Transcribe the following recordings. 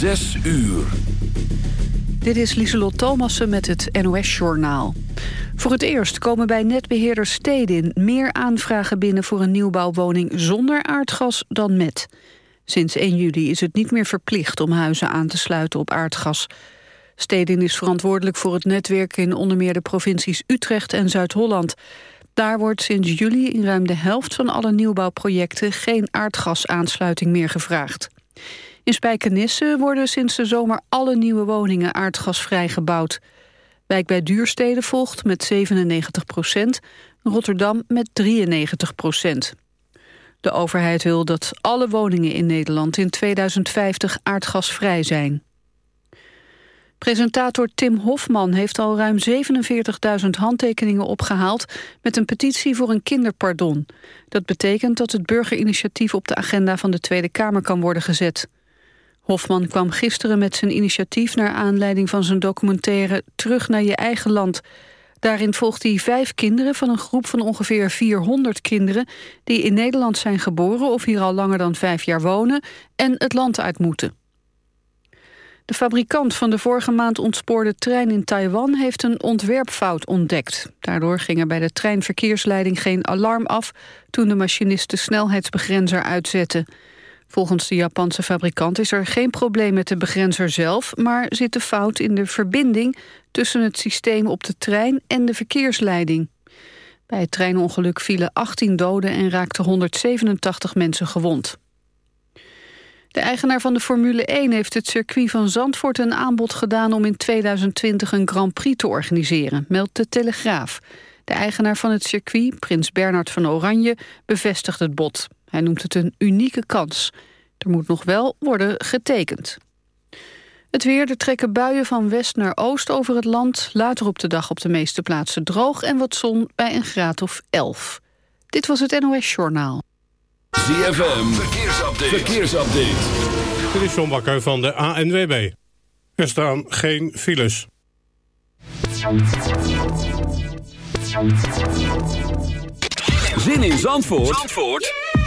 Zes uur. Dit is Lieselot Thomassen met het NOS-journaal. Voor het eerst komen bij netbeheerder Stedin meer aanvragen binnen voor een nieuwbouwwoning zonder aardgas dan met. Sinds 1 juli is het niet meer verplicht om huizen aan te sluiten op aardgas. Stedin is verantwoordelijk voor het netwerk in onder meer de provincies Utrecht en Zuid-Holland. Daar wordt sinds juli in ruim de helft van alle nieuwbouwprojecten geen aardgasaansluiting meer gevraagd. In Spijkenisse worden sinds de zomer alle nieuwe woningen aardgasvrij gebouwd. Wijk bij Duurstede volgt met 97 procent, Rotterdam met 93 procent. De overheid wil dat alle woningen in Nederland in 2050 aardgasvrij zijn. Presentator Tim Hofman heeft al ruim 47.000 handtekeningen opgehaald... met een petitie voor een kinderpardon. Dat betekent dat het burgerinitiatief op de agenda van de Tweede Kamer kan worden gezet. Hofman kwam gisteren met zijn initiatief naar aanleiding van zijn documentaire Terug naar je eigen land. Daarin volgt hij vijf kinderen van een groep van ongeveer 400 kinderen... die in Nederland zijn geboren of hier al langer dan vijf jaar wonen... en het land uit moeten. De fabrikant van de vorige maand ontspoorde trein in Taiwan heeft een ontwerpfout ontdekt. Daardoor ging er bij de treinverkeersleiding geen alarm af toen de machinist de snelheidsbegrenzer uitzette. Volgens de Japanse fabrikant is er geen probleem met de begrenzer zelf, maar zit de fout in de verbinding tussen het systeem op de trein en de verkeersleiding. Bij het treinongeluk vielen 18 doden en raakten 187 mensen gewond. De eigenaar van de Formule 1 heeft het circuit van Zandvoort een aanbod gedaan om in 2020 een Grand Prix te organiseren, meldt de Telegraaf. De eigenaar van het circuit, prins Bernard van Oranje, bevestigt het bod. Hij noemt het een unieke kans. Er moet nog wel worden getekend. Het weer, er trekken buien van west naar oost over het land. Later op de dag op de meeste plaatsen droog en wat zon bij een graad of 11. Dit was het NOS Journaal. ZFM, verkeersupdate. verkeersupdate. Dit is John Bakker van de ANWB. Er staan geen files. Zin in Zandvoort, Zandvoort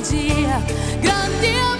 nostalgia, grandi amore.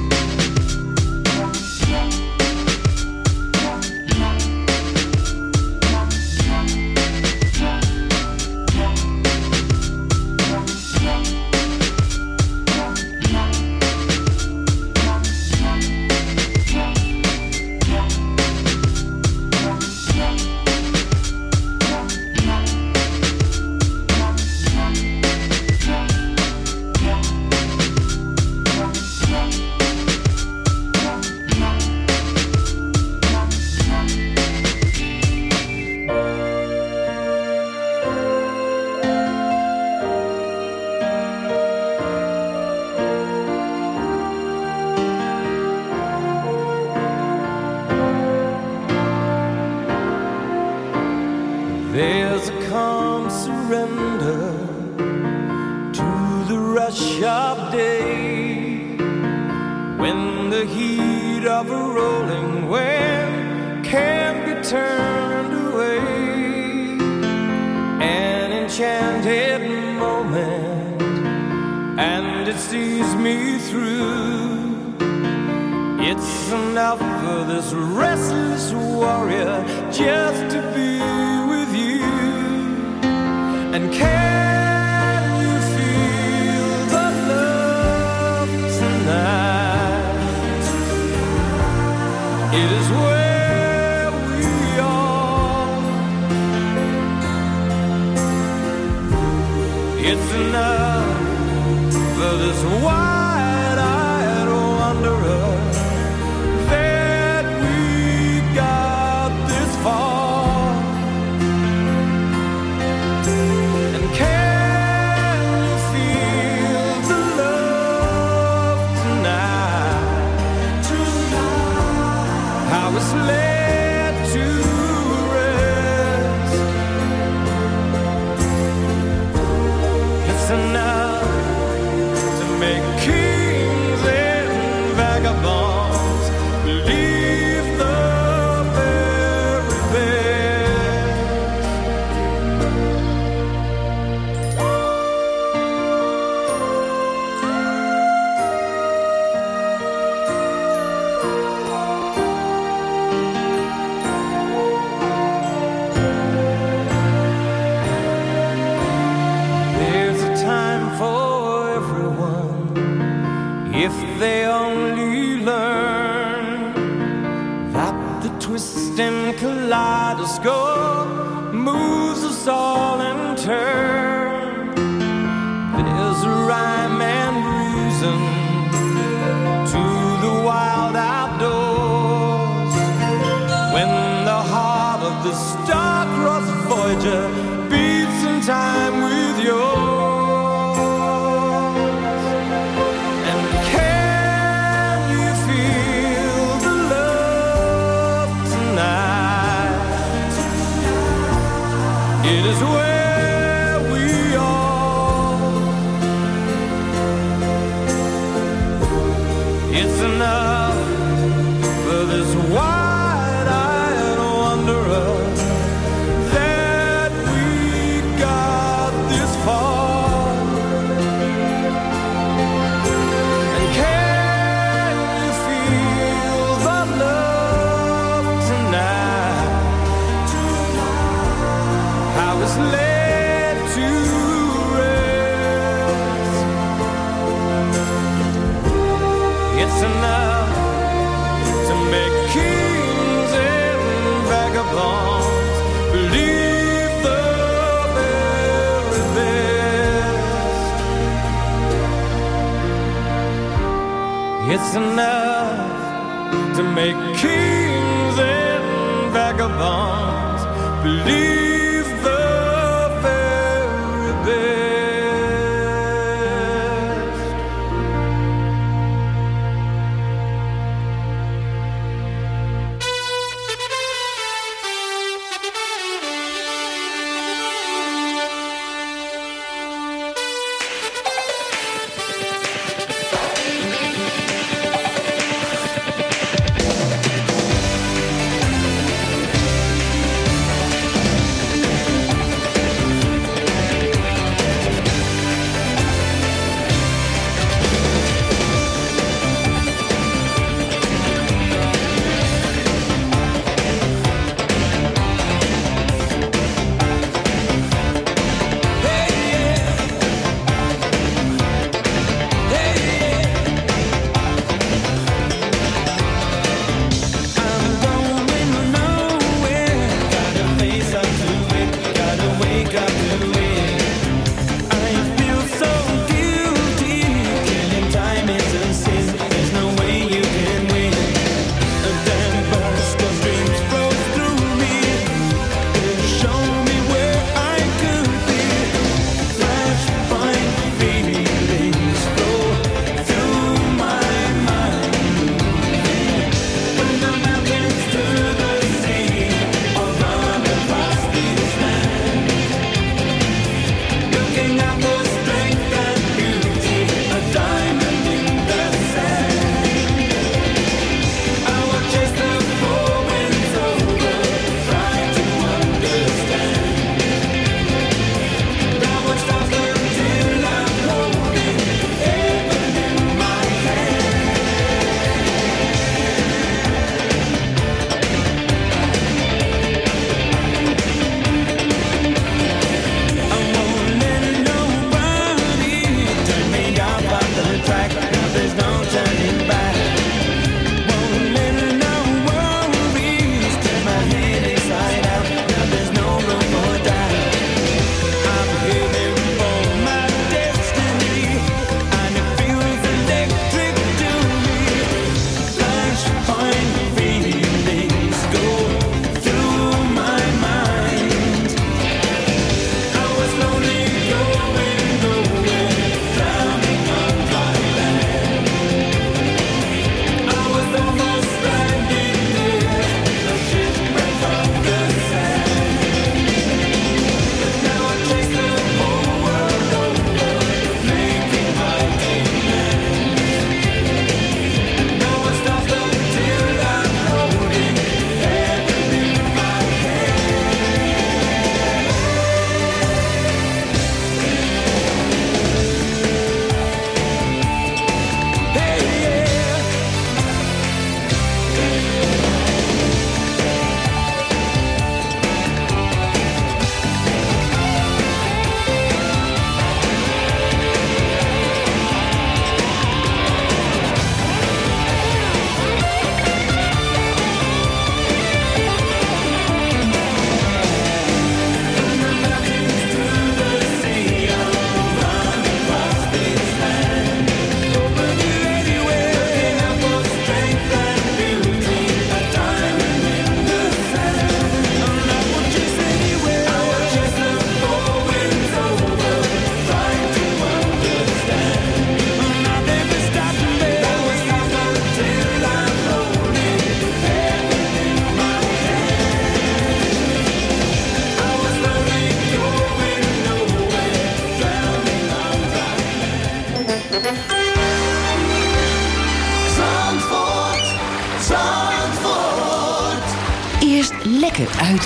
day when the heat of a rolling wave can be turned away. An enchanted moment, and it sees me through. It's enough for this restless warrior just Georgia. leave.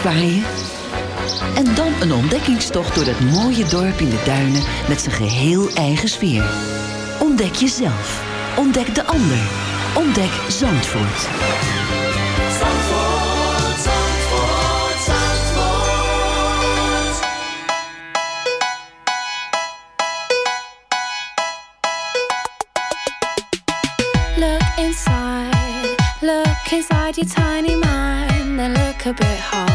zwaaien. En dan een ontdekkingstocht door dat mooie dorp in de duinen met zijn geheel eigen sfeer. Ontdek jezelf. Ontdek de ander. Ontdek Zandvoort. Zandvoort, Zandvoort, Zandvoort. Look inside, look inside your tiny mind and look a bit hard.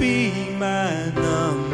Be my number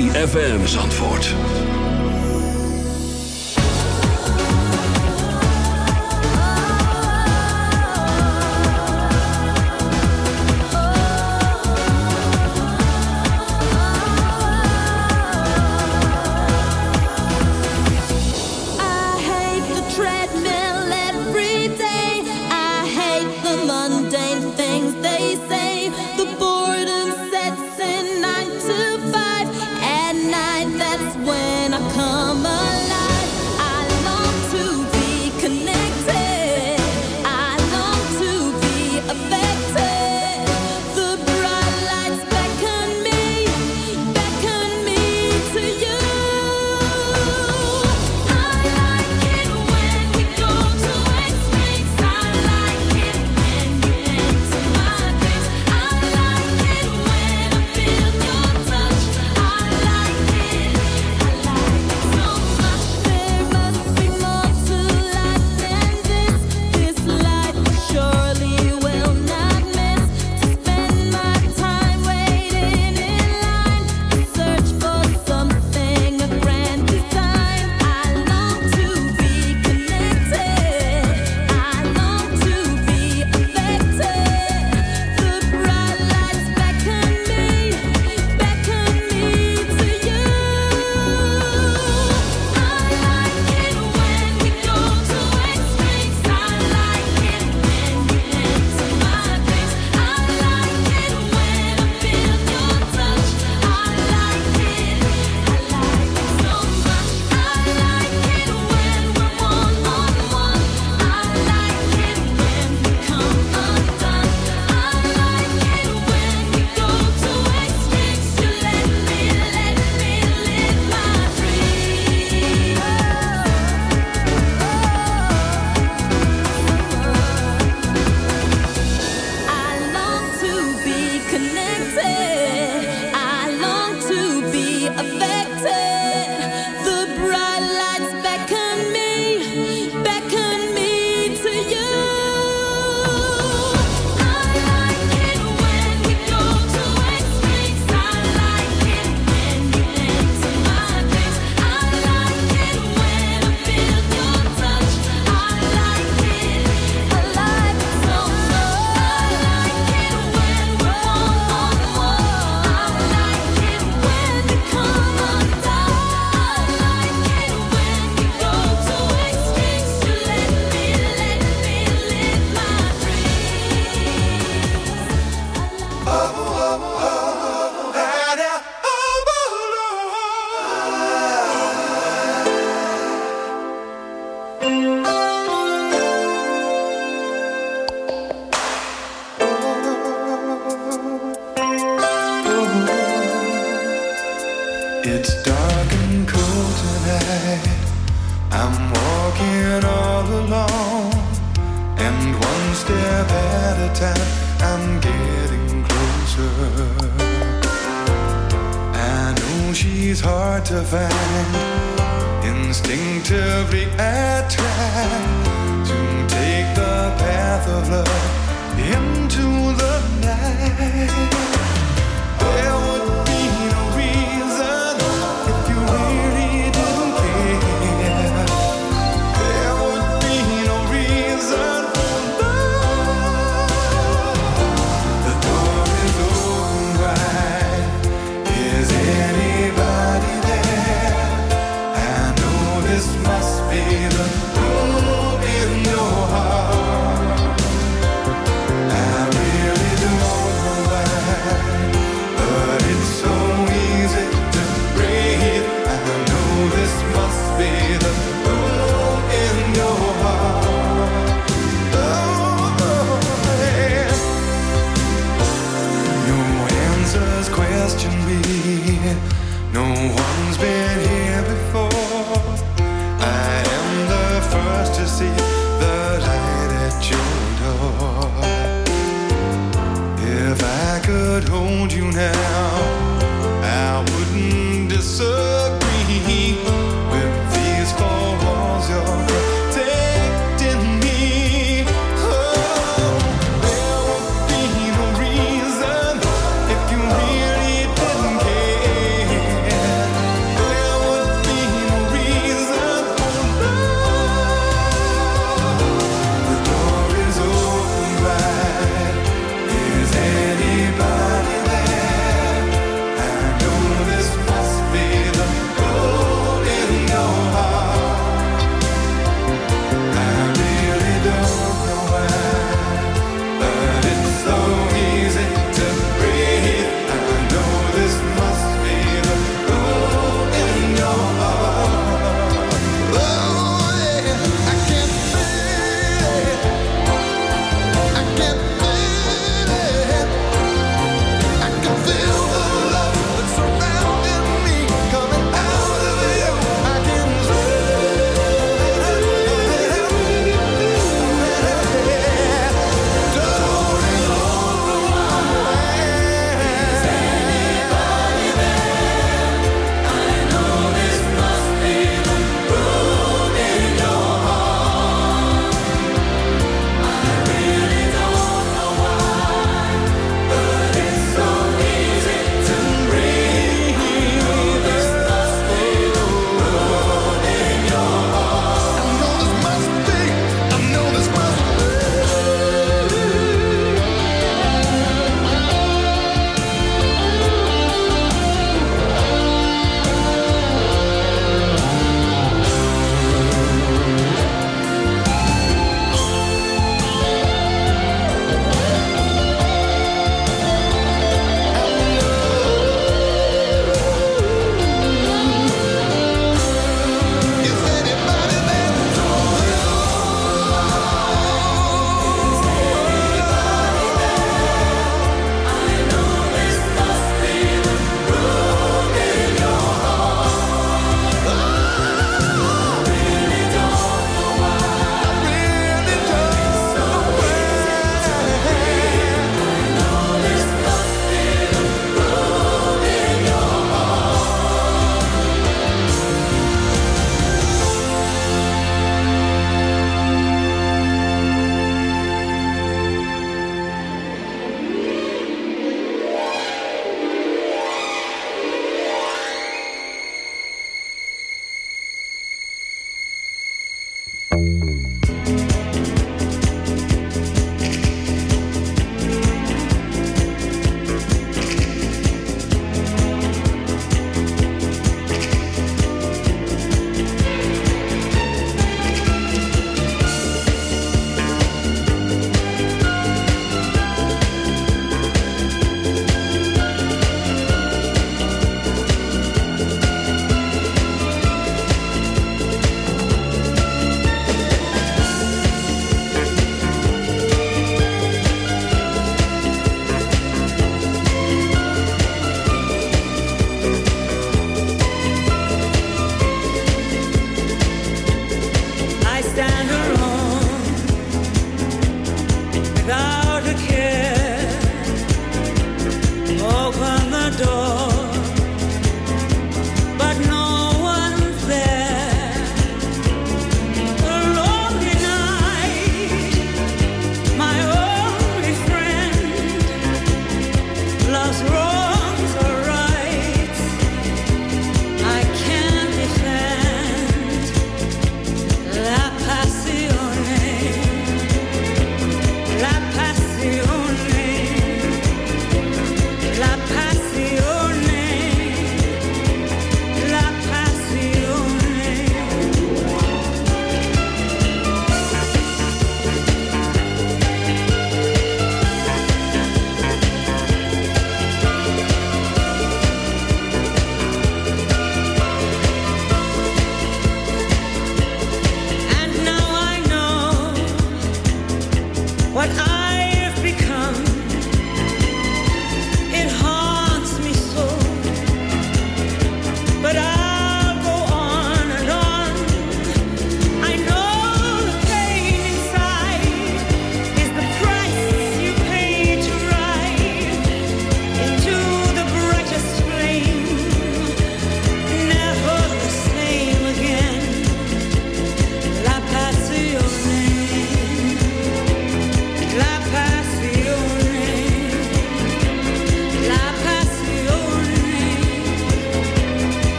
ZFM Zandvoort.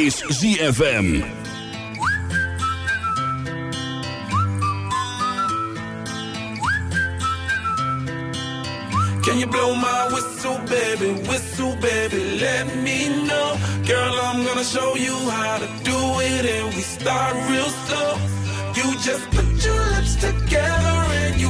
is ZFM. Can you blow my whistle, baby? Whistle, baby, let me know. Girl, I'm gonna show you how to do it, and we start real slow. You just put your lips together and you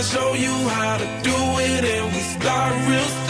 Girl, I'm gonna show you how to do it, and we start real slow.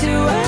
to us.